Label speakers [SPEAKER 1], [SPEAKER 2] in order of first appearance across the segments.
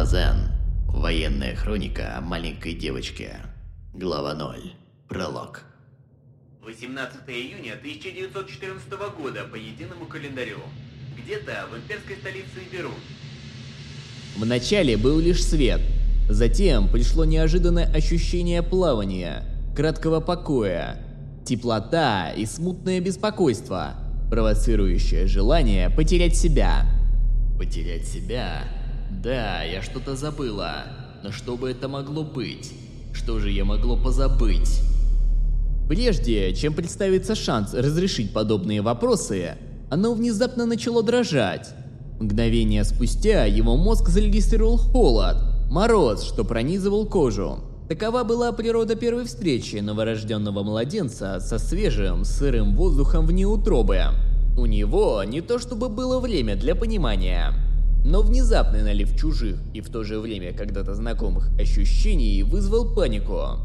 [SPEAKER 1] Лазен. Военная хроника о маленькой девочке. Глава 0. Пролог.
[SPEAKER 2] 18 июня 1914 года по единому календарю. Где-то в имперской столице Беру.
[SPEAKER 3] Вначале был лишь свет, затем пришло неожиданное ощущение плавания, краткого покоя, теплота и смутное беспокойство, провоцирующее желание потерять себя.
[SPEAKER 1] Потерять себя? Да, я что-то забыла. Но что бы это могло быть? Что же я могло позабыть?
[SPEAKER 3] Прежде чем представится шанс разрешить подобные вопросы, оно внезапно начало дрожать. Мгновение спустя его мозг зарегистрировал холод, мороз, что пронизывал кожу. Такова была природа первой встречи новорожденного младенца со свежим, сырым воздухом вне утробы. У него не то чтобы было время для понимания, но внезапный налив чужих и в то же время когда-то знакомых ощущений вызвал панику.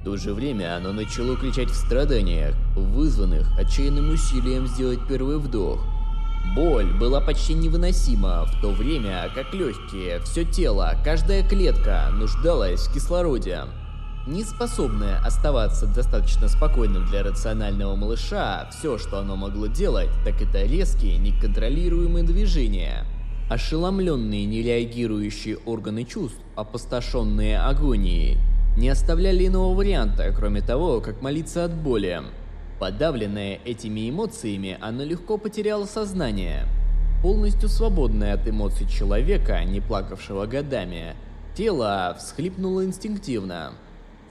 [SPEAKER 3] В то же время оно начало кричать в страданиях, вызванных отчаянным усилием сделать первый вдох. Боль была почти невыносима, в то время как легкие, все тело, каждая клетка нуждалась в кислороде. Неспособное оставаться достаточно спокойным для рационального малыша, все, что оно могло делать, так это резкие, неконтролируемые движения. Ошеломленные, нереагирующие органы чувств, опустошенные агонией, не оставляли иного варианта, кроме того, как молиться от боли. Подавленное этими эмоциями, оно легко потеряло сознание. Полностью свободное от эмоций человека, не плакавшего годами, тело всхлипнуло инстинктивно.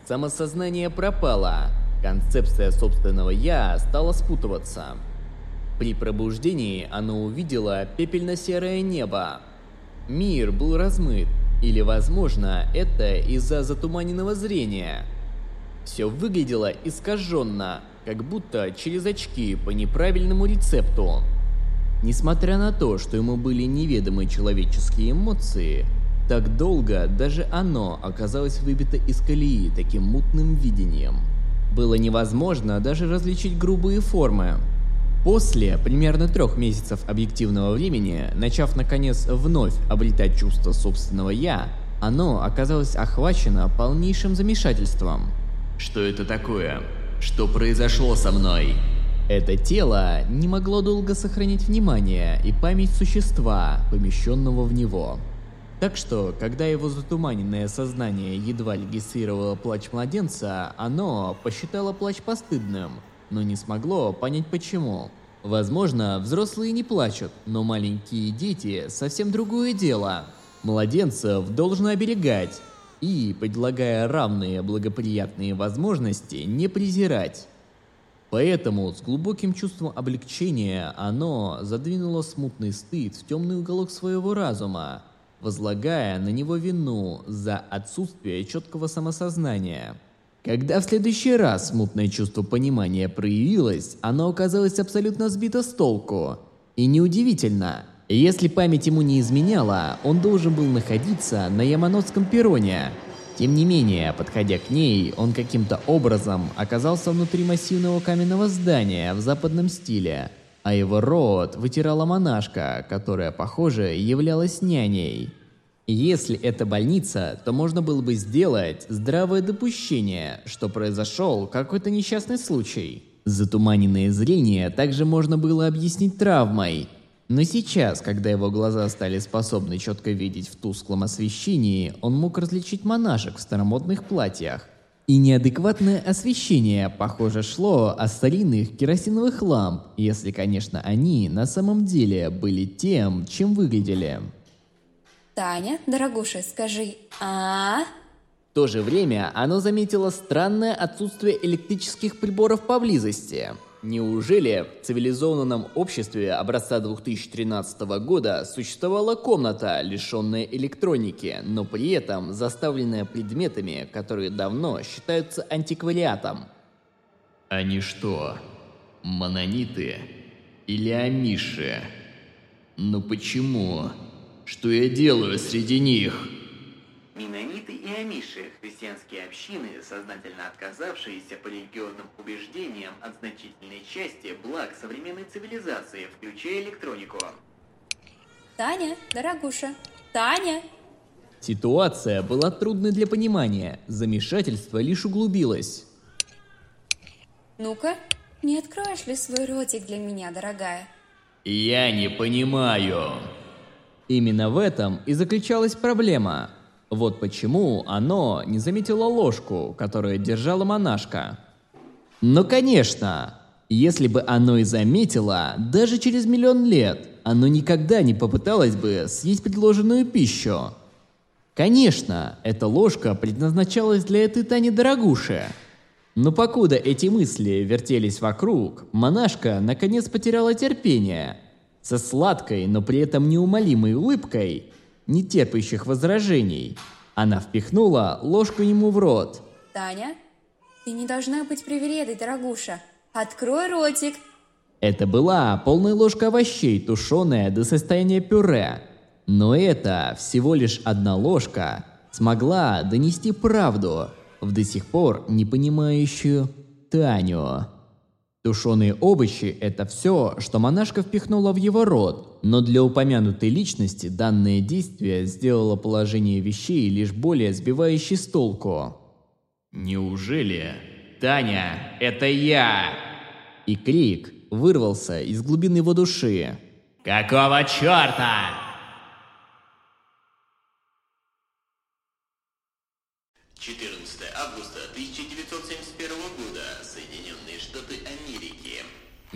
[SPEAKER 3] Самосознание пропало, концепция собственного «я» стала спутываться. При пробуждении оно увидело пепельно-серое небо. Мир был размыт, или, возможно, это из-за затуманенного зрения. Все выглядело искаженно, как будто через очки по неправильному рецепту. Несмотря на то, что ему были неведомы человеческие эмоции, так долго даже оно оказалось выбито из колеи таким мутным видением. Было невозможно даже различить грубые формы. После примерно трех месяцев объективного времени, начав наконец вновь обретать чувство собственного «я», оно оказалось охвачено полнейшим замешательством.
[SPEAKER 1] Что это такое? Что произошло со мной?
[SPEAKER 3] Это тело не могло долго сохранить внимание и память существа, помещенного в него. Так что, когда его затуманенное сознание едва регистрировало плач младенца, оно посчитало плач постыдным, но не смогло понять почему. Возможно, взрослые не плачут, но маленькие дети совсем другое дело. Младенцев должно оберегать и, предлагая равные благоприятные возможности, не презирать. Поэтому с глубоким чувством облегчения оно задвинуло смутный стыд в темный уголок своего разума, возлагая на него вину за отсутствие четкого самосознания. Когда в следующий раз смутное чувство понимания проявилось, оно оказалось абсолютно сбито с толку. И неудивительно, если память ему не изменяла, он должен был находиться на Яманотском перроне. Тем не менее, подходя к ней, он каким-то образом оказался внутри массивного каменного здания в западном стиле, а его рот вытирала монашка, которая, похоже, являлась няней. Если это больница, то можно было бы сделать здравое допущение, что произошел какой-то несчастный случай. Затуманенное зрение также можно было объяснить травмой. Но сейчас, когда его глаза стали способны четко видеть в тусклом освещении, он мог различить монашек в старомодных платьях. И неадекватное освещение, похоже, шло от старинных керосиновых ламп, если, конечно, они на самом деле были тем, чем выглядели.
[SPEAKER 4] Таня, дорогуша, скажи а,
[SPEAKER 3] В то же время оно заметило странное отсутствие электрических приборов поблизости. Неужели в цивилизованном обществе образца 2013 года существовала комната, лишенная электроники, но при этом заставленная предметами, которые давно считаются антиквариатом?
[SPEAKER 1] Они что, монониты или амиши? Но почему? Что я делаю среди них?
[SPEAKER 2] Менониты и амиши – христианские общины, сознательно отказавшиеся по религиозным убеждениям от значительной части благ современной цивилизации, включая электронику.
[SPEAKER 4] Таня, дорогуша, Таня.
[SPEAKER 5] Ситуация была трудной для понимания, замешательство лишь углубилось.
[SPEAKER 4] Ну-ка, не откроешь ли свой ротик для меня, дорогая?
[SPEAKER 1] Я не понимаю.
[SPEAKER 5] Именно в этом и заключалась проблема. Вот почему оно не заметило ложку, которую держала монашка. Но, конечно, если бы оно и заметило, даже через миллион лет, оно никогда не попыталось бы съесть предложенную пищу. Конечно, эта ложка предназначалась для этой Тани дорогуши. Но покуда эти мысли вертелись вокруг, монашка наконец потеряла терпение. Со сладкой, но при этом неумолимой улыбкой, не терпящих возражений, она впихнула ложку ему в рот.
[SPEAKER 4] Таня, ты не должна быть привередой, дорогуша. Открой ротик.
[SPEAKER 5] Это была полная ложка овощей, тушеная до состояния пюре. Но это всего лишь одна ложка смогла донести правду в до сих пор не понимающую Таню. Тушеные овощи – это все, что монашка впихнула в его рот, но для упомянутой личности данное действие сделало положение вещей лишь более сбивающей с толку.
[SPEAKER 1] Неужели? Таня, это я!
[SPEAKER 5] И крик вырвался из глубины его души.
[SPEAKER 1] Какого черта?
[SPEAKER 2] 14 августа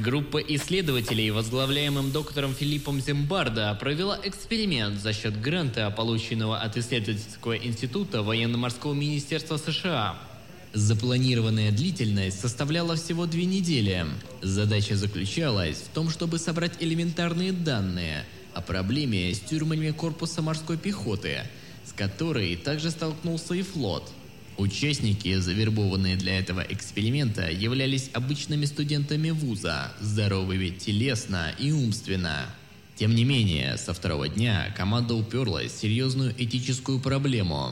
[SPEAKER 3] Группа исследователей, возглавляемым доктором Филиппом Зимбардо, провела эксперимент за счет гранта, полученного от исследовательского института военно-морского министерства США. Запланированная длительность составляла всего две недели. Задача заключалась в том, чтобы собрать элементарные данные о проблеме с тюрьмами корпуса морской пехоты, с которой также столкнулся и флот. Участники, завербованные для этого эксперимента, являлись обычными студентами вуза, здоровыми телесно и умственно. Тем не менее, со второго дня команда уперлась в серьезную этическую проблему.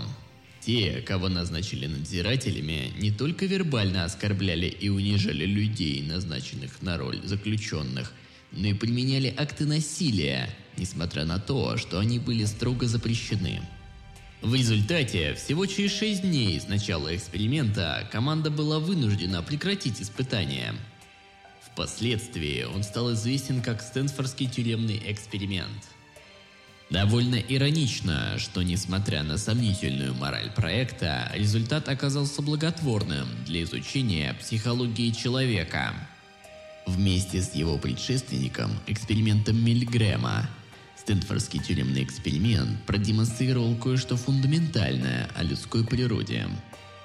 [SPEAKER 3] Те, кого назначили надзирателями, не только вербально оскорбляли и унижали людей, назначенных на роль заключенных, но и применяли акты насилия, несмотря на то, что они были строго запрещены. В результате, всего через 6 дней с начала эксперимента команда была вынуждена прекратить испытания. Впоследствии он стал известен как Стэнфордский тюремный эксперимент. Довольно иронично, что несмотря на сомнительную мораль проекта, результат оказался благотворным для изучения психологии человека. Вместе с его предшественником, экспериментом Мильгрэма, Стэнфордский тюремный эксперимент продемонстрировал кое-что фундаментальное о людской природе.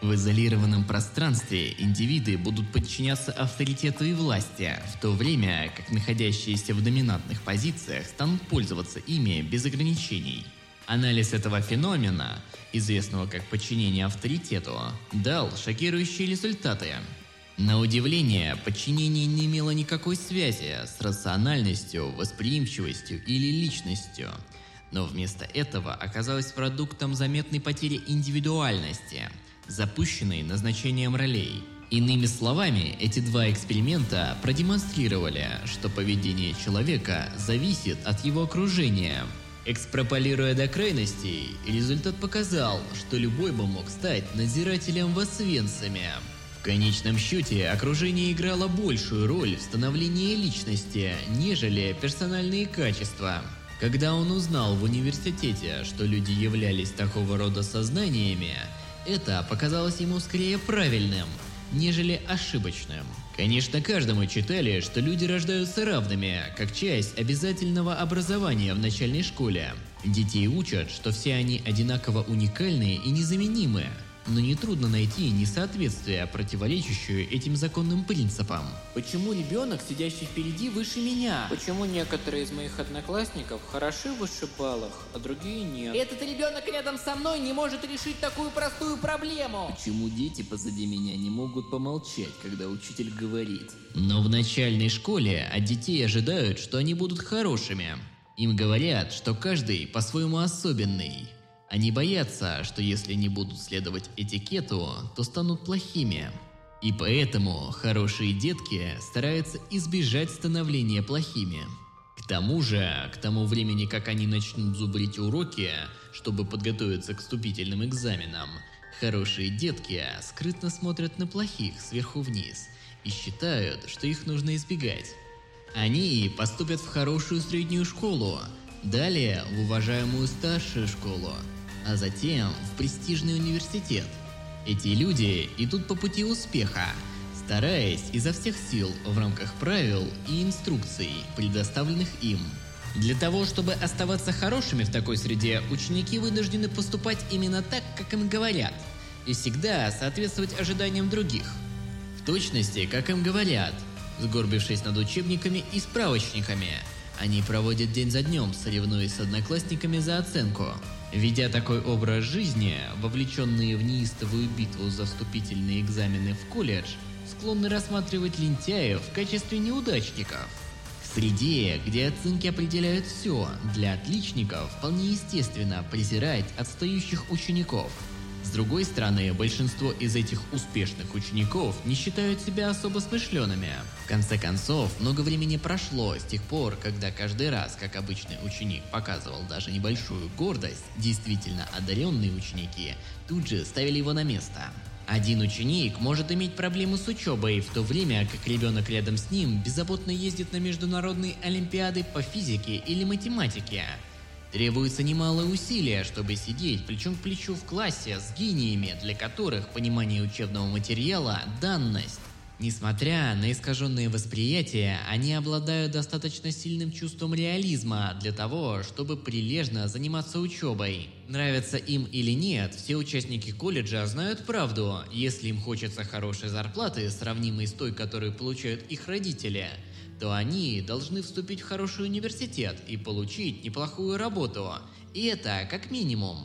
[SPEAKER 3] В изолированном пространстве индивиды будут подчиняться авторитету и власти, в то время как находящиеся в доминантных позициях станут пользоваться ими без ограничений. Анализ этого феномена, известного как подчинение авторитету, дал шокирующие результаты. На удивление, подчинение не имело никакой связи с рациональностью, восприимчивостью или личностью, но вместо этого оказалось продуктом заметной потери индивидуальности, запущенной назначением ролей. Иными словами, эти два эксперимента продемонстрировали, что поведение человека зависит от его окружения. Экстраполируя до крайностей, результат показал, что любой бы мог стать надзирателем в Освенциме. Конечном счете, окружение играло большую роль в становлении личности, нежели персональные качества. Когда он узнал в университете, что люди являлись такого рода сознаниями, это показалось ему скорее правильным, нежели ошибочным. Конечно, каждому читали, что люди рождаются равными, как часть обязательного образования в начальной школе. Детей учат, что все они одинаково уникальные и незаменимы, но нетрудно найти несоответствие, противоречащее этим законным принципам.
[SPEAKER 6] Почему ребенок, сидящий впереди, выше меня? Почему некоторые из моих одноклассников хороши в вышибалах, а другие нет? Этот ребенок рядом со мной не может решить такую простую проблему.
[SPEAKER 3] Почему дети позади меня не могут помолчать, когда учитель говорит? Но в начальной школе от детей ожидают, что они будут хорошими. Им говорят, что каждый по-своему особенный. Они боятся, что если не будут следовать этикету, то станут плохими. И поэтому хорошие детки стараются избежать становления плохими. К тому же, к тому времени, как они начнут зубрить уроки, чтобы подготовиться к вступительным экзаменам, хорошие детки скрытно смотрят на плохих сверху вниз и считают, что их нужно избегать. Они поступят в хорошую среднюю школу, далее в уважаемую старшую школу, а затем в престижный университет. Эти люди идут по пути успеха, стараясь изо всех сил в рамках правил и инструкций, предоставленных им. Для того, чтобы оставаться хорошими в такой среде, ученики вынуждены поступать именно так, как им говорят, и всегда соответствовать ожиданиям других. В точности, как им говорят, сгорбившись над учебниками и справочниками. Они проводят день за днем, соревнуясь с одноклассниками за оценку. Ведя такой образ жизни, вовлеченные в неистовую битву за вступительные экзамены в колледж, склонны рассматривать лентяев в качестве неудачников. В среде, где оценки определяют все, для отличников вполне естественно презирать отстающих учеников – другой стороны, большинство из этих успешных учеников не считают себя особо смышленными. В конце концов, много времени прошло с тех пор, когда каждый раз, как обычный ученик показывал даже небольшую гордость, действительно одаренные ученики тут же ставили его на место. Один ученик может иметь проблемы с учебой, в то время как ребенок рядом с ним беззаботно ездит на международные олимпиады по физике или математике. Требуется немалое усилие, чтобы сидеть плечом к плечу в классе с гениями, для которых понимание учебного материала – данность. Несмотря на искаженные восприятия, они обладают достаточно сильным чувством реализма для того, чтобы прилежно заниматься учебой. Нравится им или нет, все участники колледжа знают правду. Если им хочется хорошей зарплаты, сравнимой с той, которую получают их родители – то они должны вступить в хороший университет и получить неплохую работу. И это как минимум.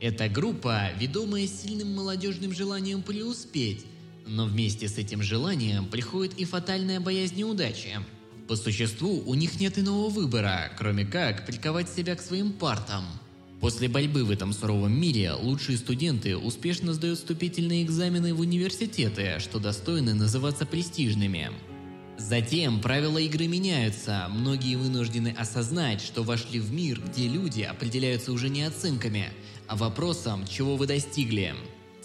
[SPEAKER 3] Эта группа, ведомая сильным молодежным желанием преуспеть, но вместе с этим желанием приходит и фатальная боязнь неудачи. По существу у них нет иного выбора, кроме как приковать себя к своим партам. После борьбы в этом суровом мире лучшие студенты успешно сдают вступительные экзамены в университеты, что достойны называться престижными. Затем правила игры меняются, многие вынуждены осознать, что вошли в мир, где люди определяются уже не оценками, а вопросом, чего вы достигли.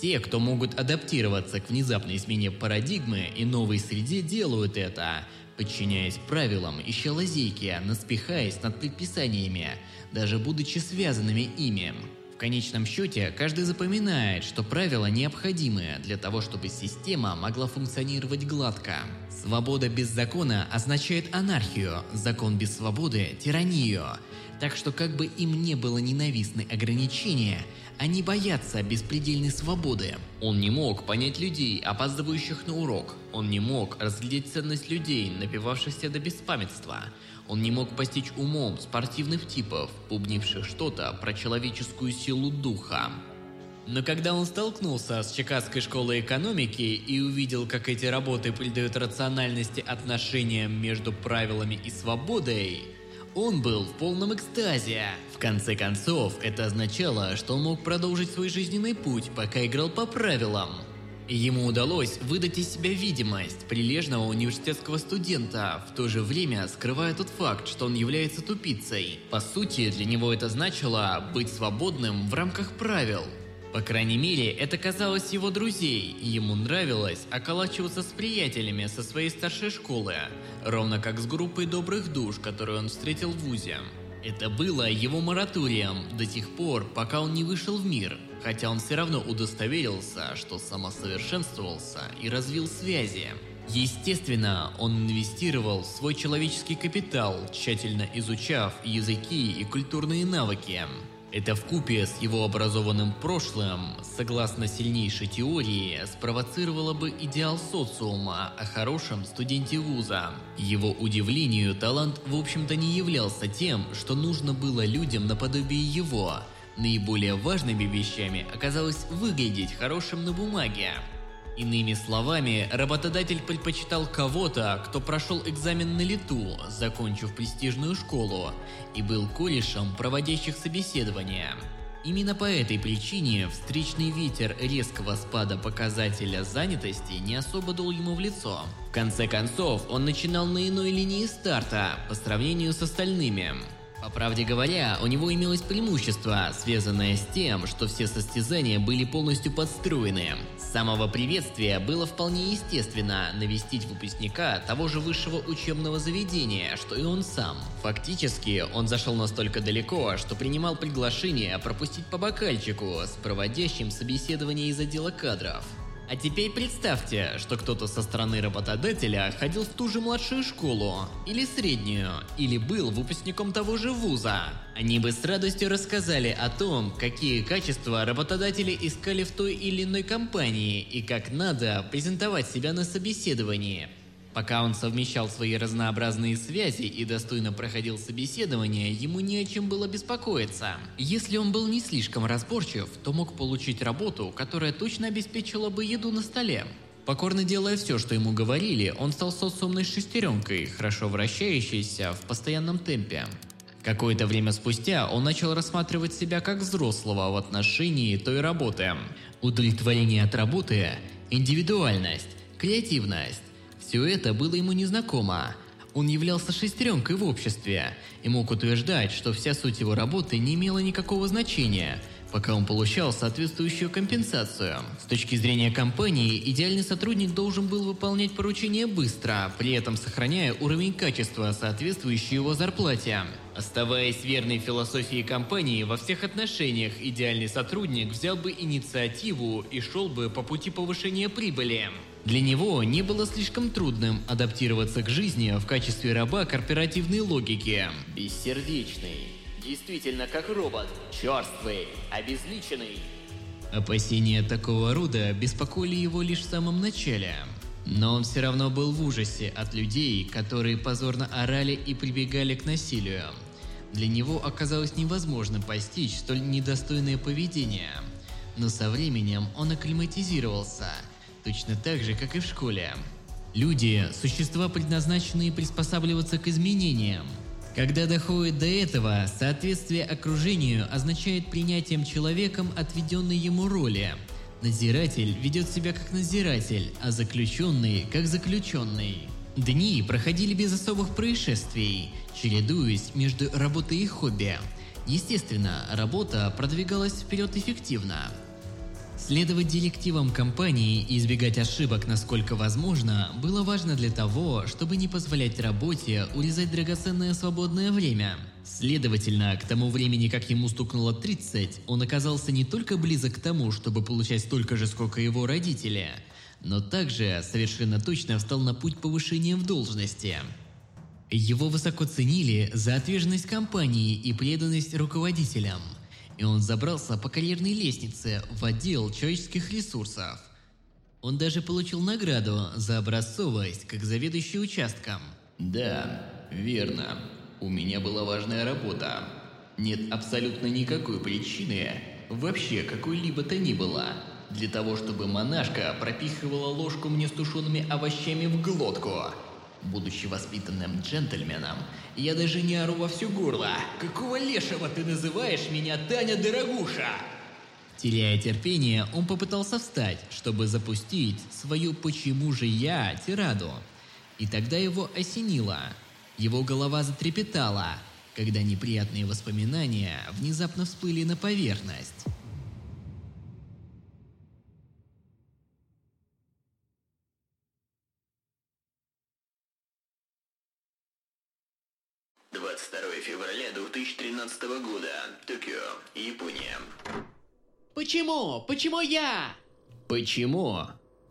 [SPEAKER 3] Те, кто могут адаптироваться к внезапной смене парадигмы и новой среде, делают это, подчиняясь правилам, ища лазейки, наспехаясь над предписаниями, даже будучи связанными ими конечном счете, каждый запоминает, что правила необходимы для того, чтобы система могла функционировать гладко. Свобода без закона означает анархию, закон без свободы – тиранию. Так что как бы им не было ненавистны ограничения, они боятся беспредельной свободы. Он не мог понять людей, опаздывающих на урок. Он не мог разглядеть ценность людей, напивавшихся до беспамятства. Он не мог постичь умом спортивных типов, бубнивших что-то про человеческую силу духа. Но когда он столкнулся с Чикагской школой экономики и увидел, как эти работы придают рациональности отношениям между правилами и свободой, он был в полном экстазе. В конце концов, это означало, что он мог продолжить свой жизненный путь, пока играл по правилам. Ему удалось выдать из себя видимость прилежного университетского студента, в то же время скрывая тот факт, что он является тупицей. По сути, для него это значило быть свободным в рамках правил. По крайней мере, это казалось его друзей, и ему нравилось околачиваться с приятелями со своей старшей школы, ровно как с группой добрых душ, которую он встретил в ВУЗе. Это было его мораторием до тех пор, пока он не вышел в мир, хотя он все равно удостоверился, что самосовершенствовался и развил связи. Естественно, он инвестировал в свой человеческий капитал, тщательно изучав языки и культурные навыки. Это в купе с его образованным прошлым, согласно сильнейшей теории, спровоцировало бы идеал социума о хорошем студенте вуза. Его удивлению, талант в общем-то не являлся тем, что нужно было людям наподобие его. Наиболее важными вещами оказалось выглядеть хорошим на бумаге. Иными словами, работодатель предпочитал кого-то, кто прошел экзамен на лету, закончив престижную школу, и был корешем проводящих собеседования. Именно по этой причине встречный ветер резкого спада показателя занятости не особо дул ему в лицо. В конце концов, он начинал на иной линии старта по сравнению с остальными. По правде говоря, у него имелось преимущество, связанное с тем, что все состязания были полностью подстроены. С самого приветствия было вполне естественно навестить выпускника того же высшего учебного заведения, что и он сам. Фактически, он зашел настолько далеко, что принимал приглашение пропустить по бокальчику с проводящим собеседование из отдела кадров. А теперь представьте, что кто-то со стороны работодателя ходил в ту же младшую школу, или среднюю, или был выпускником того же вуза. Они бы с радостью рассказали о том, какие качества работодатели искали в той или иной компании и как надо презентовать себя на собеседовании. Пока он совмещал свои разнообразные связи и достойно проходил собеседование, ему не о чем было беспокоиться. Если он был не слишком разборчив, то мог получить работу, которая точно обеспечила бы еду на столе. Покорно делая все, что ему говорили, он стал социумной шестеренкой, хорошо вращающейся в постоянном темпе. Какое-то время спустя он начал рассматривать себя как взрослого в отношении той работы. Удовлетворение от работы, индивидуальность, креативность, все это было ему незнакомо. Он являлся шестеренкой в обществе и мог утверждать, что вся суть его работы не имела никакого значения, пока он получал соответствующую компенсацию. С точки зрения компании, идеальный сотрудник должен был выполнять поручения быстро, при этом сохраняя уровень качества, соответствующий его зарплате. Оставаясь верной философии компании во всех отношениях, идеальный сотрудник взял бы инициативу и шел бы по пути повышения прибыли. Для него не было слишком трудным адаптироваться к жизни в качестве раба корпоративной логики.
[SPEAKER 1] Бессердечный. Действительно как робот. Черствый. Обезличенный.
[SPEAKER 3] Опасения такого рода беспокоили его лишь в самом начале. Но он все равно был в ужасе от людей, которые позорно орали и прибегали к насилию. Для него оказалось невозможно постичь столь недостойное поведение. Но со временем он акклиматизировался – точно так же, как и в школе. Люди – существа, предназначенные приспосабливаться к изменениям. Когда доходит до этого, соответствие окружению означает принятием человеком отведенной ему роли. Надзиратель ведет себя как надзиратель, а заключенный – как заключенный. Дни проходили без особых происшествий, чередуясь между работой и хобби. Естественно, работа продвигалась вперед эффективно – Следовать директивам компании и избегать ошибок насколько возможно было важно для того, чтобы не позволять работе урезать драгоценное свободное время. Следовательно, к тому времени, как ему стукнуло 30, он оказался не только близок к тому, чтобы получать столько же, сколько его родители, но также совершенно точно встал на путь повышения в должности. Его высоко ценили за отверженность компании и преданность руководителям – и он забрался по карьерной лестнице в отдел человеческих ресурсов. Он даже получил награду за образцовость как заведующий участком.
[SPEAKER 1] Да, верно. У меня была важная работа. Нет абсолютно никакой причины, вообще какой-либо то ни было, для того, чтобы монашка пропихивала ложку мне с тушеными овощами в глотку. Будучи воспитанным джентльменом, я даже не ору во всю горло. Какого лешего ты называешь меня Таня Дорогуша?
[SPEAKER 3] Теряя терпение, он попытался встать, чтобы запустить свою «почему же я» тираду. И тогда его осенило. Его голова затрепетала, когда неприятные воспоминания внезапно всплыли на поверхность.
[SPEAKER 2] 22 февраля 2013 года. Токио, Япония.
[SPEAKER 6] Почему? Почему я?
[SPEAKER 1] Почему?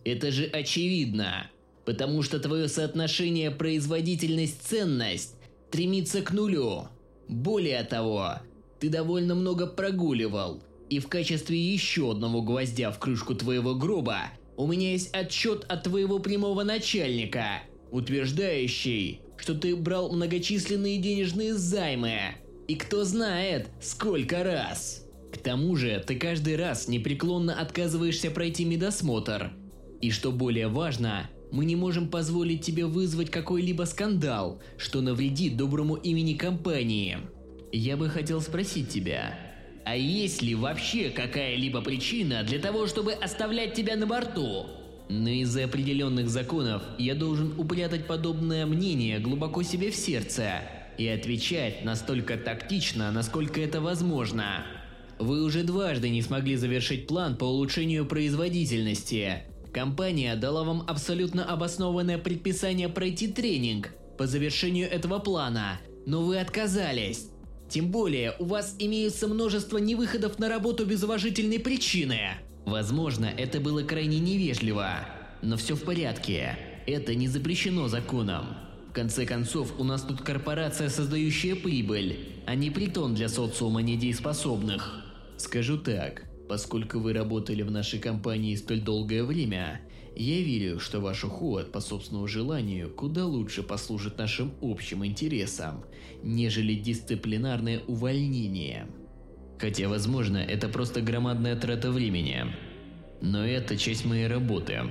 [SPEAKER 1] Это же очевидно. Потому что твое соотношение производительность-ценность стремится к нулю. Более того, ты довольно много прогуливал. И в качестве еще одного гвоздя в крышку твоего гроба у меня есть отчет от твоего прямого начальника, утверждающий, что ты брал многочисленные денежные займы. И кто знает, сколько раз. К тому же, ты каждый раз непреклонно отказываешься пройти медосмотр. И что более важно, мы не можем позволить тебе вызвать какой-либо скандал, что навредит доброму имени компании. Я бы хотел спросить тебя,
[SPEAKER 3] А есть ли вообще какая-либо причина для того, чтобы оставлять тебя на борту? Но из-за определенных законов я должен упрятать подобное мнение глубоко себе в сердце и отвечать настолько тактично, насколько это возможно. Вы уже дважды не смогли завершить план по улучшению производительности. Компания дала вам абсолютно обоснованное предписание пройти тренинг по завершению этого плана, но вы отказались. Тем более, у вас имеется множество невыходов на работу без уважительной причины. Возможно, это было крайне невежливо, но все в порядке. Это не запрещено законом. В конце концов, у нас тут корпорация, создающая прибыль, а не притон для социума недееспособных. Скажу так, поскольку вы работали в нашей компании столь долгое время, я верю, что ваш уход по собственному желанию куда лучше послужит нашим общим интересам, нежели дисциплинарное увольнение. Хотя, возможно, это просто громадная трата времени. Но это часть моей работы.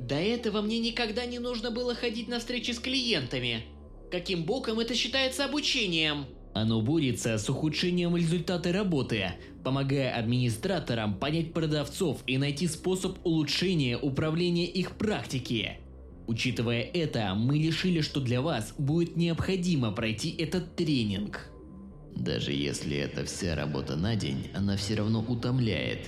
[SPEAKER 7] До этого мне никогда не нужно было ходить на встречи с клиентами. Каким боком это считается обучением?
[SPEAKER 3] Оно борется с ухудшением результата работы, помогая администраторам понять продавцов и найти способ улучшения управления их практики. Учитывая это, мы решили, что для вас будет необходимо пройти этот тренинг. Даже если это вся работа на день, она все равно утомляет.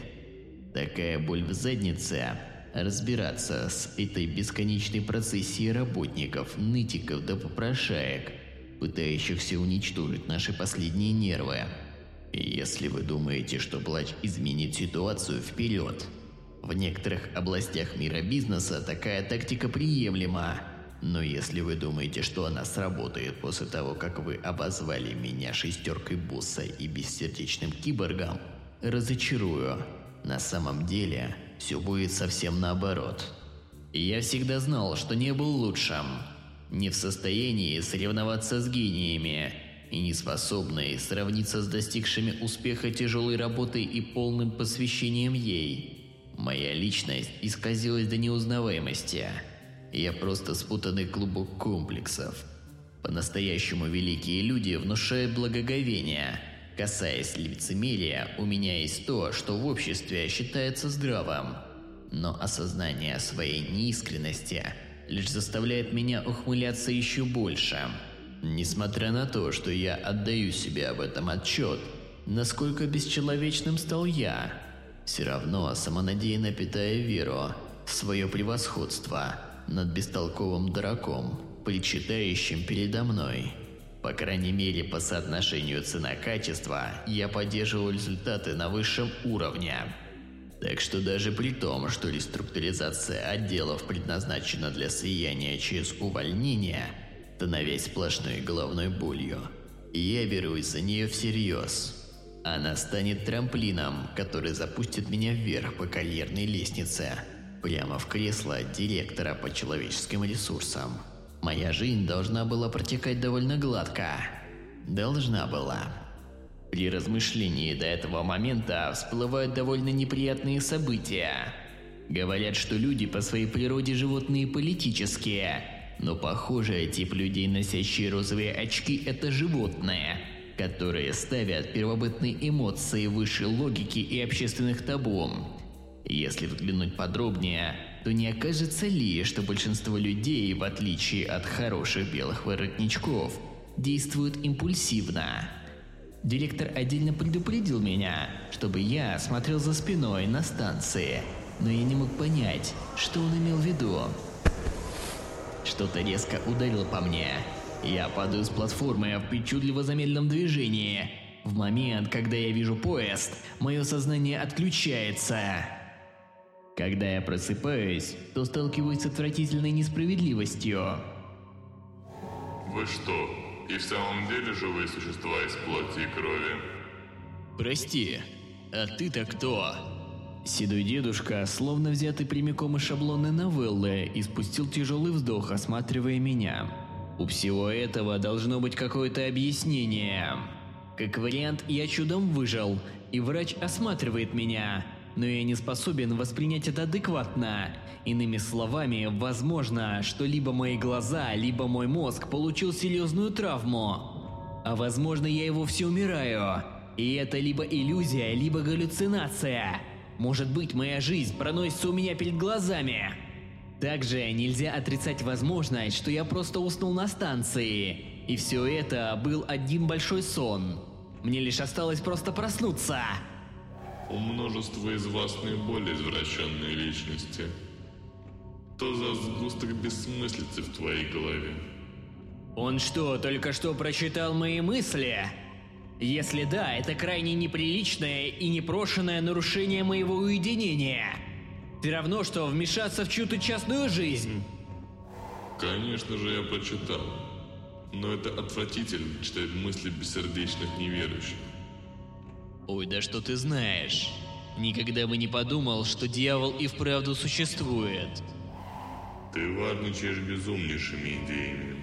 [SPEAKER 3] Такая боль в заднице. Разбираться с этой бесконечной процессией работников, нытиков да попрошаек – пытающихся уничтожить наши последние нервы. И если вы думаете, что плач изменит ситуацию вперед, в некоторых областях мира бизнеса такая тактика приемлема. Но если вы думаете, что она сработает после того, как вы обозвали меня шестеркой босса и бессердечным киборгом, разочарую. На самом деле, все будет совсем наоборот. Я всегда знал, что не был лучшим не в состоянии соревноваться с гениями и не способный сравниться с достигшими успеха тяжелой работой и полным посвящением ей. Моя личность исказилась до неузнаваемости. Я просто спутанный клубок комплексов. По-настоящему великие люди внушают благоговение. Касаясь лицемерия, у меня есть то, что в обществе считается здравым. Но осознание своей неискренности – лишь заставляет меня ухмыляться еще больше. Несмотря на то, что я отдаю себе об этом отчет, насколько бесчеловечным стал я, все равно самонадеянно питая веру в свое превосходство над бестолковым дураком, причитающим передо мной. По крайней мере, по соотношению цена-качество я поддерживал результаты на высшем уровне. Так что даже при том, что реструктуризация отделов предназначена для слияния через увольнение, становясь сплошной головной болью, я берусь за нее всерьез. Она станет трамплином, который запустит меня вверх по карьерной лестнице, прямо в кресло директора по человеческим ресурсам. Моя жизнь должна была протекать довольно гладко. Должна была. При размышлении до этого момента всплывают довольно неприятные события. Говорят, что люди по своей природе животные политические, но похоже, тип людей, носящие розовые очки, это животные, которые ставят первобытные эмоции выше логики и общественных табу. Если взглянуть подробнее, то не окажется ли, что большинство людей, в отличие от хороших белых воротничков, действуют импульсивно? Директор отдельно предупредил меня, чтобы я смотрел за спиной на станции, но я не мог понять, что он имел в виду. Что-то резко ударило по мне. Я падаю с платформы в причудливо замедленном движении. В момент, когда я вижу поезд, мое сознание отключается. Когда я просыпаюсь, то сталкиваюсь с отвратительной несправедливостью.
[SPEAKER 8] Вы что, и в самом деле живые существа из плоти и крови.
[SPEAKER 3] Прости, а ты-то кто? Седой дедушка, словно взятый прямиком из шаблонной новеллы, испустил тяжелый вздох, осматривая меня. У всего этого должно быть какое-то объяснение. Как вариант, я чудом выжил, и врач осматривает меня, но я не способен воспринять это адекватно. Иными словами, возможно, что либо мои глаза, либо мой мозг получил серьезную травму. А возможно, я и вовсе умираю. И это либо иллюзия, либо галлюцинация. Может быть, моя жизнь проносится у меня перед глазами. Также нельзя отрицать возможность, что я просто уснул на станции. И все это был один большой сон. Мне лишь осталось просто проснуться.
[SPEAKER 8] У множества из вас наиболее извращенные личности. Что за сгусток бессмыслицы в твоей голове?
[SPEAKER 3] Он что, только что прочитал мои мысли? Если да, это крайне неприличное и непрошенное нарушение моего уединения. Все равно, что вмешаться в чью-то частную жизнь.
[SPEAKER 8] Конечно же, я прочитал. Но это отвратительно читать мысли бессердечных неверующих.
[SPEAKER 3] Ой, да что ты знаешь. Никогда бы не подумал, что дьявол и вправду существует.
[SPEAKER 8] Ты важничаешь безумнейшими идеями.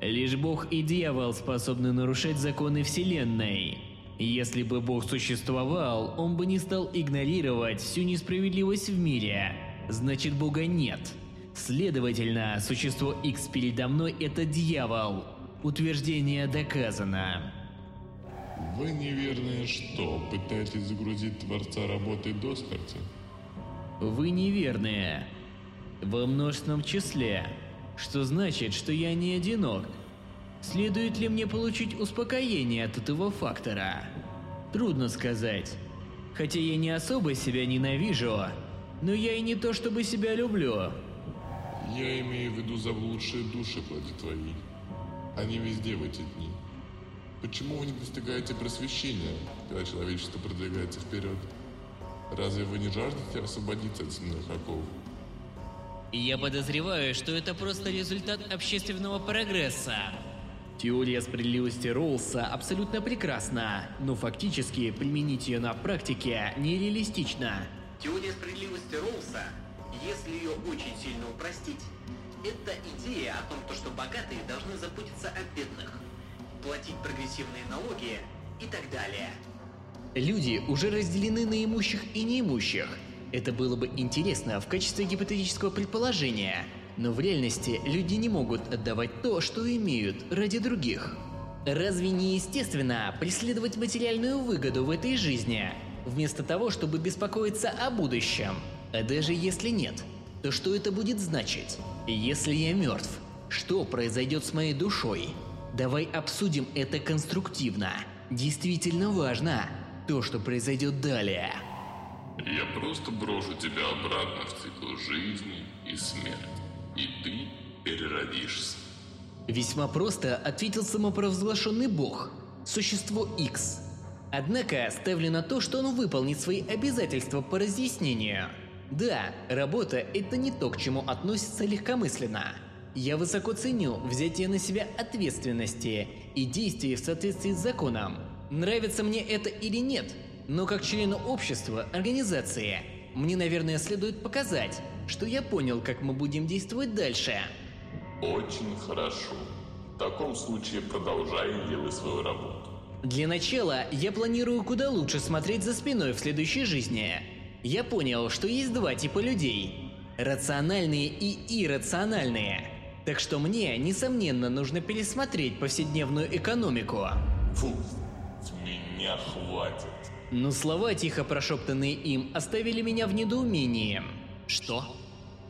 [SPEAKER 3] Лишь Бог и дьявол способны нарушать законы Вселенной. Если бы Бог существовал, он бы не стал игнорировать всю несправедливость в мире. Значит, Бога нет. Следовательно, существо X передо мной это дьявол. Утверждение доказано.
[SPEAKER 8] Вы неверные что, пытаетесь загрузить Творца работой до смерти?
[SPEAKER 3] Вы неверные. Во множественном числе. Что значит, что я не одинок. Следует ли мне получить успокоение от этого фактора? Трудно сказать. Хотя я не особо себя ненавижу, но я и не то чтобы себя люблю.
[SPEAKER 8] Я имею в виду заблудшие души вроде твоей. Они везде в эти дни. Почему вы не достигаете просвещения, когда человечество продвигается вперед? Разве вы не жаждете освободиться от земных оков?
[SPEAKER 3] Я подозреваю, что это просто результат общественного прогресса. Теория справедливости Роулса абсолютно прекрасна, но фактически применить ее на практике нереалистично.
[SPEAKER 9] Теория справедливости Роуса, если ее очень сильно упростить, это идея о том, то, что богатые должны заботиться о бедных, платить прогрессивные налоги и так далее.
[SPEAKER 3] Люди уже разделены на имущих и неимущих. Это было бы интересно в качестве гипотетического предположения, но в реальности люди не могут отдавать то, что имеют, ради других. Разве не естественно преследовать материальную выгоду в этой жизни, вместо того, чтобы беспокоиться о будущем? А даже если нет, то что это будет значить? Если я мертв, что произойдет с моей душой? Давай обсудим это конструктивно. Действительно важно то, что произойдет далее.
[SPEAKER 8] Я просто брошу тебя обратно в цикл жизни и смерти. И ты переродишься.
[SPEAKER 3] Весьма просто ответил самопровозглашенный бог, существо X. Однако ставлю на то, что он выполнит свои обязательства по разъяснению. Да, работа – это не то, к чему относится легкомысленно. Я высоко ценю взятие на себя ответственности и действия в соответствии с законом. Нравится мне это или нет, но как члену общества, организации, мне, наверное, следует показать, что я понял, как мы будем действовать дальше.
[SPEAKER 8] Очень хорошо. В таком случае продолжай и делай свою работу.
[SPEAKER 3] Для начала я планирую куда лучше смотреть за спиной в следующей жизни. Я понял, что есть два типа людей. Рациональные и иррациональные. Так что мне, несомненно, нужно пересмотреть повседневную экономику.
[SPEAKER 8] Фу, меня хватит.
[SPEAKER 3] Но слова, тихо прошептанные им, оставили меня в недоумении. Что?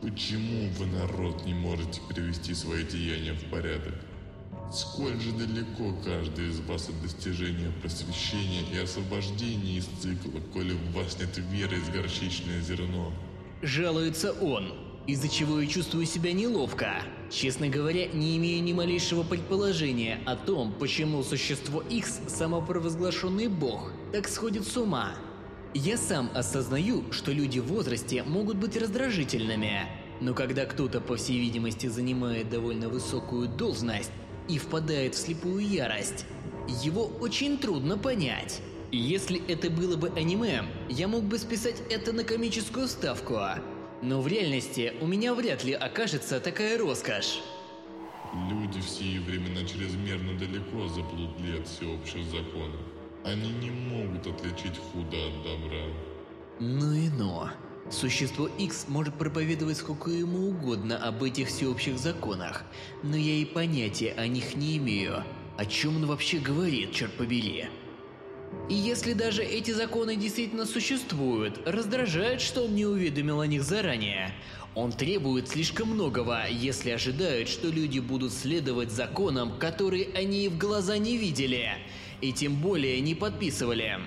[SPEAKER 8] Почему вы, народ, не можете привести свои деяния в порядок? Сколь же далеко каждый из вас от достижения просвещения и освобождения из цикла, коли в вас нет веры из горчичное зерно?
[SPEAKER 3] Жалуется он, из-за чего я чувствую себя неловко. Честно говоря, не имею ни малейшего предположения о том, почему существо X, самопровозглашенный бог, так сходит с ума. Я сам осознаю, что люди в возрасте могут быть раздражительными, но когда кто-то, по всей видимости, занимает довольно высокую должность и впадает в слепую ярость, его очень трудно понять. Если это было бы аниме, я мог бы списать это на комическую вставку, но в реальности у меня вряд ли окажется такая роскошь.
[SPEAKER 8] Люди в сие времена чрезмерно далеко заблудли от всеобщих законов. Они не могут отличить худо от добра.
[SPEAKER 3] Ну и но. Существо X может проповедовать сколько ему угодно об этих всеобщих законах, но я и понятия о них не имею. О чем он вообще говорит, черт побери? И если даже эти законы действительно существуют, раздражает, что он не уведомил о них заранее. Он требует слишком многого, если ожидает, что люди будут следовать законам, которые они и в глаза не видели, и тем более не подписывали.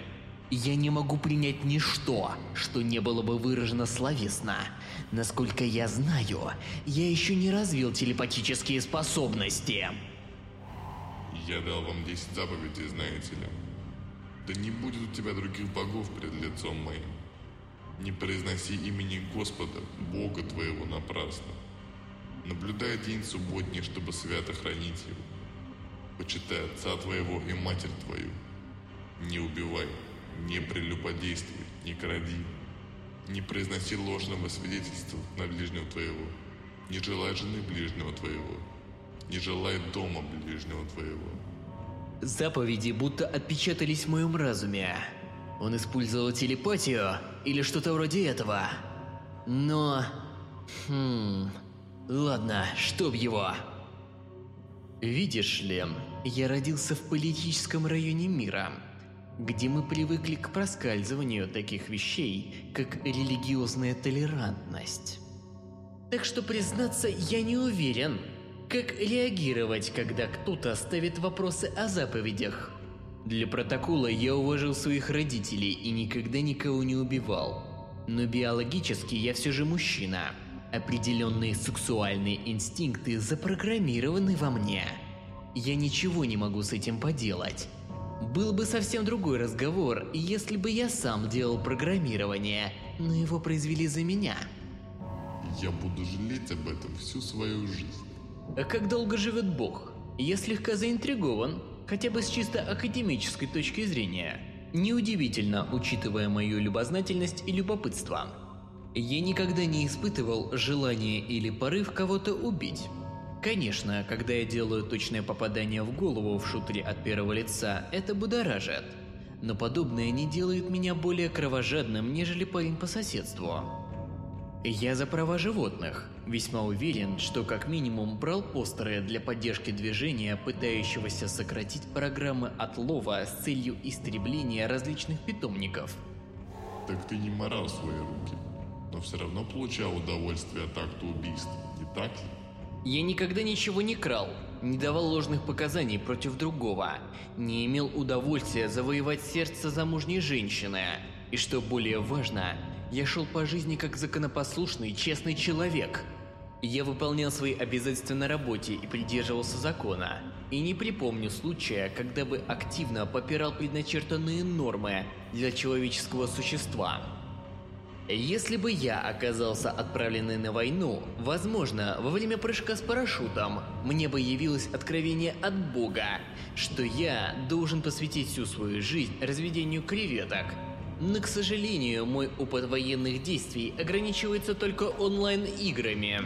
[SPEAKER 3] Я не могу принять ничто, что не было бы выражено словесно. Насколько я знаю, я еще не развил телепатические способности.
[SPEAKER 8] Я дал вам 10 заповедей, знаете ли. Да не будет у тебя других богов пред лицом моим. Не произноси имени Господа, Бога твоего напрасно. Наблюдай день субботний, чтобы свято хранить его. Почитай отца твоего и матерь твою. Не убивай, не прелюбодействуй, не кради. Не произноси ложного свидетельства на ближнего твоего. Не желай жены ближнего твоего. Не желай дома ближнего твоего.
[SPEAKER 3] Заповеди будто отпечатались в моем разуме. Он использовал телепатию или что-то вроде этого. Но... Хм... Ладно, чтоб его. Видишь ли, я родился в политическом районе мира, где мы привыкли к проскальзыванию таких вещей, как религиозная толерантность. Так что, признаться, я не уверен, как реагировать, когда кто-то ставит вопросы о заповедях. Для протокола я уважил своих родителей и никогда никого не убивал. Но биологически я все же мужчина. Определенные сексуальные инстинкты запрограммированы во мне. Я ничего не могу с этим поделать. Был бы совсем другой разговор, если бы я сам делал программирование, но его произвели за меня.
[SPEAKER 8] Я буду жалеть об этом всю свою жизнь.
[SPEAKER 3] А как долго живет Бог? Я слегка заинтригован, хотя бы с чисто академической точки зрения. Неудивительно, учитывая мою любознательность и любопытство. Я никогда не испытывал желания или порыв кого-то убить. Конечно, когда я делаю точное попадание в голову в шутере от первого лица, это будоражит. Но подобное не делает меня более кровожадным, нежели парень по соседству. Я за права животных. Весьма уверен, что как минимум брал постеры для поддержки движения, пытающегося сократить программы отлова с целью истребления различных питомников.
[SPEAKER 8] Так ты не морал свои руки, но все равно получал удовольствие от акта убийства, не так ли?
[SPEAKER 3] Я никогда ничего не крал, не давал ложных показаний против другого, не имел удовольствия завоевать сердце замужней женщины, и что более важно, я шел по жизни как законопослушный, честный человек. Я выполнял свои обязательства на работе и придерживался закона. И не припомню случая, когда бы активно попирал предначертанные нормы для человеческого существа. Если бы я оказался отправленный на войну, возможно, во время прыжка с парашютом, мне бы явилось откровение от Бога, что я должен посвятить всю свою жизнь разведению креветок. Но, к сожалению, мой опыт военных действий ограничивается только онлайн-играми.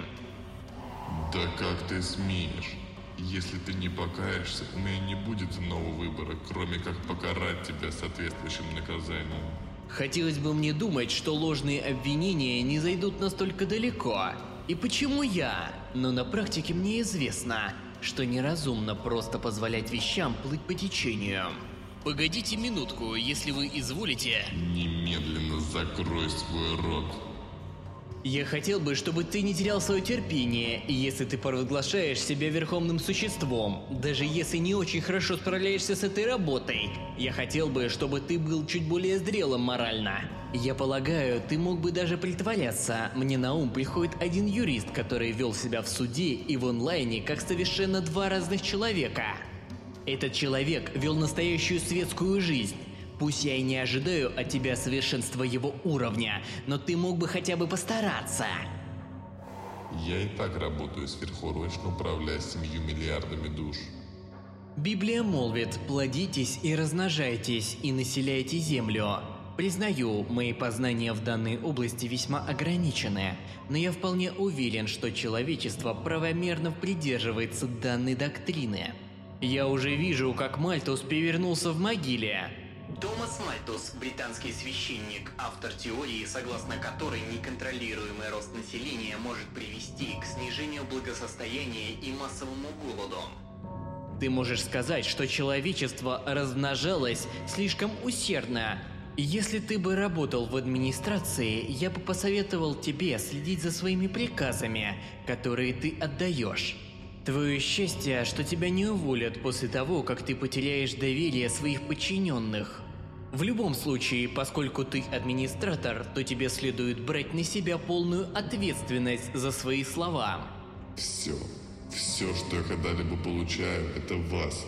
[SPEAKER 8] Да как ты смеешь? Если ты не покаешься, у меня не будет иного выбора, кроме как покарать тебя соответствующим наказанием.
[SPEAKER 3] Хотелось бы мне думать, что ложные обвинения не зайдут настолько далеко. И почему я? Но на практике мне известно, что неразумно просто позволять вещам плыть по течению. Погодите минутку, если вы изволите.
[SPEAKER 8] Немедленно закрой свой рот.
[SPEAKER 3] Я хотел бы, чтобы ты не терял свое терпение, если ты провозглашаешь себя верховным существом, даже если не очень хорошо справляешься с этой работой. Я хотел бы, чтобы ты был чуть более зрелым морально. Я полагаю, ты мог бы даже притворяться. Мне на ум приходит один юрист, который вел себя в суде и в онлайне как совершенно два разных человека. Этот человек вел настоящую светскую жизнь. Пусть я и не ожидаю от тебя совершенства его уровня, но ты мог бы хотя бы постараться.
[SPEAKER 8] Я и так работаю сверхурочно, управляя семью миллиардами душ.
[SPEAKER 3] Библия молвит, плодитесь и размножайтесь, и населяйте землю. Признаю, мои познания в данной области весьма ограничены, но я вполне уверен, что человечество правомерно придерживается данной доктрины. Я уже вижу, как Мальтус перевернулся в могиле.
[SPEAKER 2] Томас Мальтус, британский священник, автор теории, согласно которой неконтролируемый рост населения может привести к снижению благосостояния и массовому голоду.
[SPEAKER 3] Ты можешь сказать, что человечество размножалось слишком усердно. Если ты бы работал в администрации, я бы посоветовал тебе следить за своими приказами, которые ты отдаешь. Твое счастье, что тебя не уволят после того, как ты потеряешь доверие своих подчиненных. В любом случае, поскольку ты администратор, то тебе следует брать на себя полную ответственность за свои слова.
[SPEAKER 8] Все, все, что я когда-либо получаю, это вас,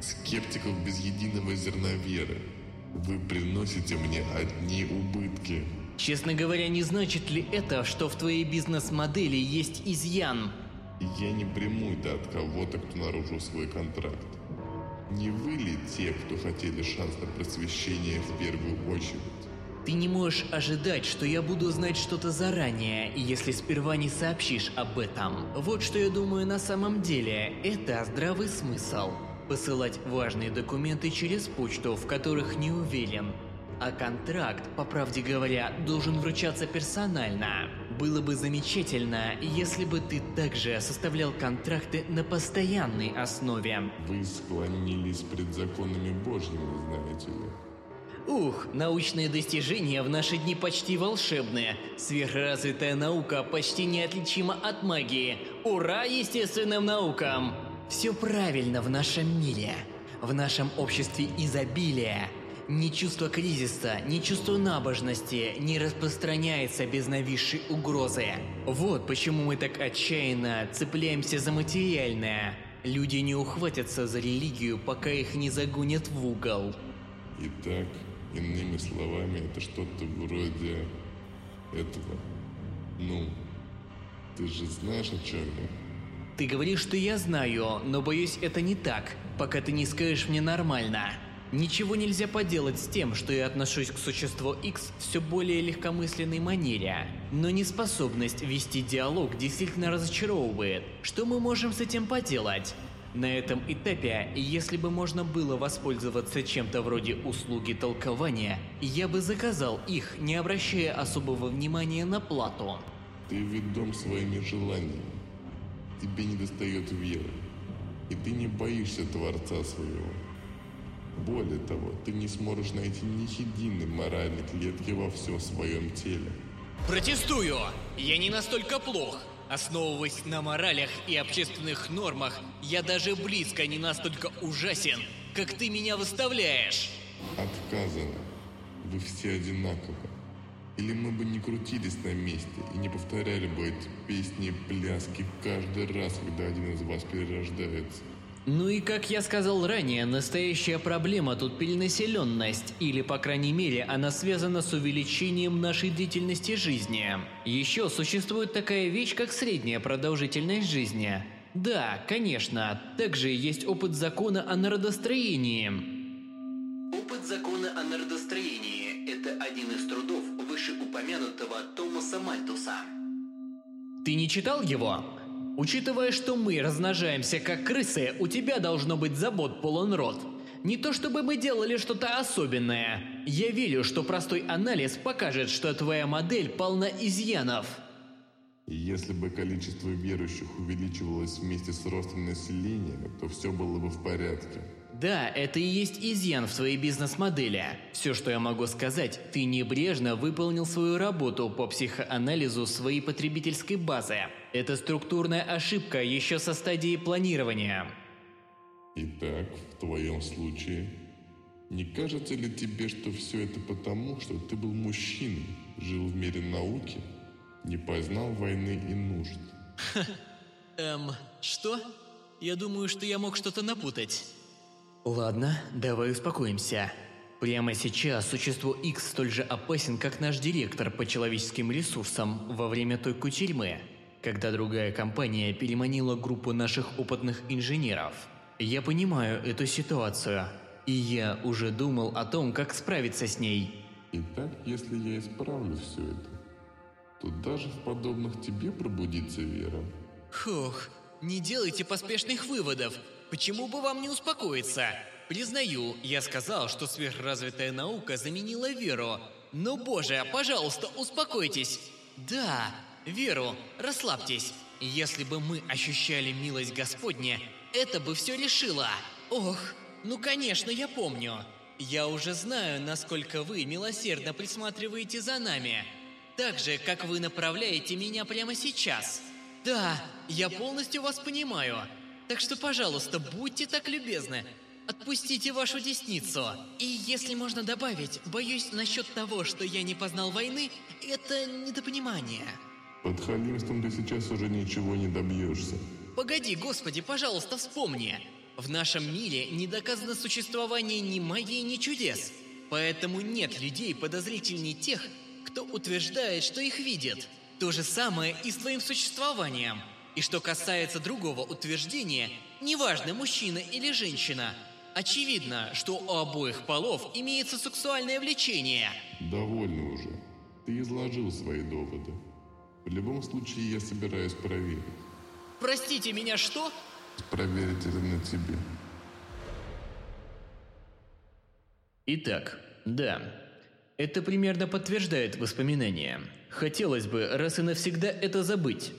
[SPEAKER 8] скептиков без единого зерна веры. Вы приносите мне одни убытки.
[SPEAKER 3] Честно говоря, не значит ли это, что в твоей бизнес-модели есть изъян?
[SPEAKER 8] Я не приму это от кого-то, кто нарушил свой контракт. Не вы ли те, кто хотели шанс на просвещение в первую очередь?
[SPEAKER 3] Ты не можешь ожидать, что я буду знать что-то заранее, если сперва не сообщишь об этом. Вот что я думаю на самом деле. Это здравый смысл. Посылать важные документы через почту, в которых не уверен. А контракт, по правде говоря, должен вручаться персонально. Было бы замечательно, если бы ты также составлял контракты на постоянной основе.
[SPEAKER 8] Вы склонились пред законами Божьими, знаете ли.
[SPEAKER 3] Ух, научные достижения в наши дни почти волшебные. Сверхразвитая наука почти неотличима от магии. Ура естественным наукам! Все правильно в нашем мире. В нашем обществе изобилия. Ни чувство кризиса, ни чувство набожности не распространяется без нависшей угрозы. Вот почему мы так отчаянно цепляемся за материальное. Люди не ухватятся за религию, пока их не загонят в угол.
[SPEAKER 8] Итак, иными словами, это что-то вроде этого. Ну, ты же знаешь, о чем я?
[SPEAKER 3] Ты говоришь, что я знаю, но боюсь, это не так, пока ты не скажешь мне нормально. Ничего нельзя поделать с тем, что я отношусь к существу X все более легкомысленной манере. Но неспособность вести диалог действительно разочаровывает. Что мы можем с этим поделать? На этом этапе, если бы можно было воспользоваться чем-то вроде услуги толкования, я бы заказал их, не обращая особого внимания на плату.
[SPEAKER 8] Ты ведом своими желаниями. Тебе не достает веры. И ты не боишься Творца своего. Более того, ты не сможешь найти ни единой моральной клетки во всем своем теле.
[SPEAKER 3] Протестую! Я не настолько плох. Основываясь на моралях и общественных нормах, я даже близко не настолько ужасен, как ты меня выставляешь.
[SPEAKER 8] Отказано. Вы все одинаковы. Или мы бы не крутились на месте и не повторяли бы эти песни и пляски каждый раз, когда один из вас перерождается.
[SPEAKER 3] Ну и как я сказал ранее, настоящая проблема тут перенаселенность, или по крайней мере она связана с увеличением нашей длительности жизни. Еще существует такая вещь, как средняя продолжительность жизни. Да, конечно, также есть опыт закона о народостроении.
[SPEAKER 2] Опыт закона о народостроении – это один из трудов вышеупомянутого Томаса Мальтуса.
[SPEAKER 3] Ты не читал его? Учитывая, что мы размножаемся как крысы, у тебя должно быть забот полон рот. Не то чтобы мы делали что-то особенное. Я верю, что простой анализ покажет, что твоя модель полна изъянов.
[SPEAKER 8] Если бы количество верующих увеличивалось вместе с ростом населения, то все было бы в порядке.
[SPEAKER 3] Да, это и есть изъян в твоей бизнес-модели. Все, что я могу сказать, ты небрежно выполнил свою работу по психоанализу своей потребительской базы. Это структурная ошибка еще со стадии планирования.
[SPEAKER 8] Итак, в твоем случае, не кажется ли тебе, что все это потому, что ты был мужчиной, жил в мире науки, не познал войны и нужд?
[SPEAKER 3] Эм, что? Я думаю, что я мог что-то напутать. Ладно, давай успокоимся. Прямо сейчас существо X столь же опасен, как наш директор по человеческим ресурсам во время той кутерьмы, когда другая компания переманила группу наших опытных инженеров. Я понимаю эту ситуацию, и я уже думал о том, как справиться с ней.
[SPEAKER 8] Итак, если я исправлю все это, то даже в подобных тебе пробудится вера.
[SPEAKER 3] Хух, не делайте поспешных выводов. Почему бы вам не успокоиться? Признаю, я сказал, что сверхразвитая наука заменила веру. Но, боже, пожалуйста, успокойтесь. Да, веру, расслабьтесь. Если бы мы ощущали милость Господня, Это бы все решило. Ох, ну конечно, я помню. Я уже знаю, насколько вы милосердно присматриваете за нами. Так же, как вы направляете меня прямо сейчас. Да, я полностью вас понимаю. Так что, пожалуйста, будьте так любезны. Отпустите вашу десницу. И если можно добавить, боюсь насчет того, что я не познал войны, это недопонимание.
[SPEAKER 8] Под халимством ты сейчас уже ничего не добьешься.
[SPEAKER 3] Погоди, господи, пожалуйста, вспомни. В нашем мире не доказано существование ни магии, ни чудес. Поэтому нет людей подозрительней тех, кто утверждает, что их видит. То же самое и с твоим существованием. И что касается другого утверждения, неважно, мужчина или женщина, очевидно, что у обоих полов имеется сексуальное влечение.
[SPEAKER 8] Довольно уже. Ты изложил свои доводы. В любом случае, я собираюсь проверить.
[SPEAKER 3] Простите меня, что?
[SPEAKER 8] Проверить это на тебе.
[SPEAKER 5] Итак, да, это примерно подтверждает воспоминания. Хотелось бы раз и навсегда это забыть.